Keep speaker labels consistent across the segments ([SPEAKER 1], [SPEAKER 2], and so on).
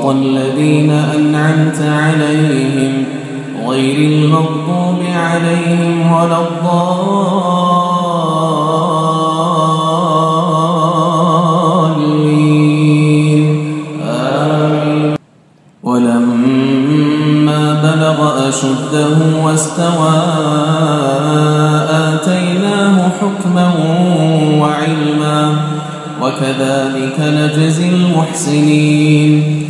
[SPEAKER 1] صراط الذين أنعمت عليهم غير المغضوب عليهم ولا الضالين. آمين ولما بلغ أشده واستوى آتيناه حكما وعلما وكذلك نجزي المحسنين.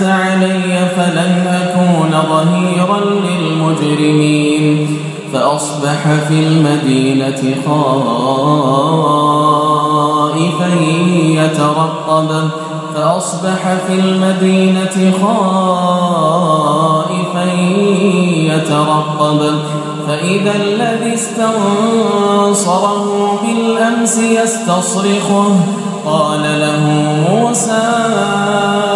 [SPEAKER 1] أنعمت علي فلن أكون ظهيرا للمجرمين فأصبح في المدينة خائفا يترقب فأصبح في المدينة خائفا يترقب. فإذا الذي استنصره بالأمس يستصرخه قال له موسى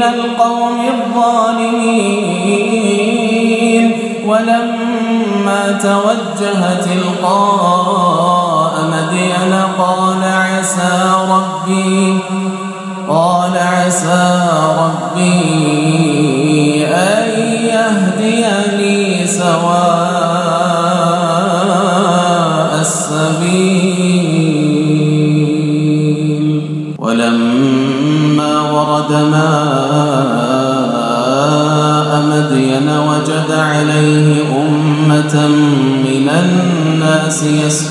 [SPEAKER 1] من القوم الظالمين ولما توجه تلقاء مدين قال عسى ربي قال عسى ربي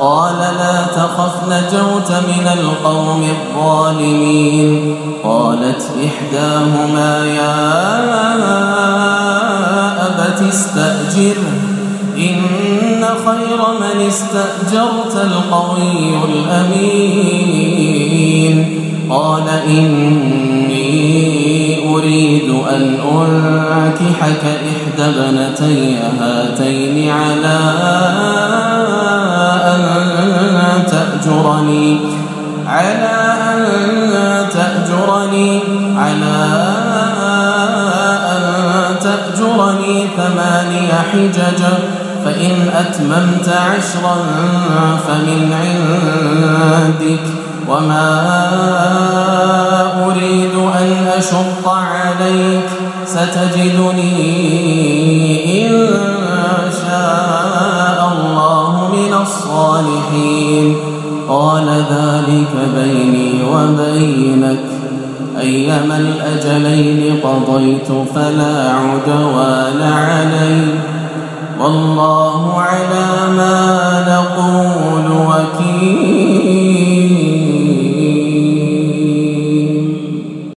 [SPEAKER 1] قال لا تخف نجوت من القوم الظالمين. قالت إحداهما يا أبت استأجره إن خير من استأجرت القوي الأمين. قال إني أريد أن أنكحك إحدى بنتي هاتين على ثماني حجج فإن أتممت عشرا فمن عندك. وما أريد أن أشق عليك ستجدني فلا عدوان علي والله على ما نقول وكيل.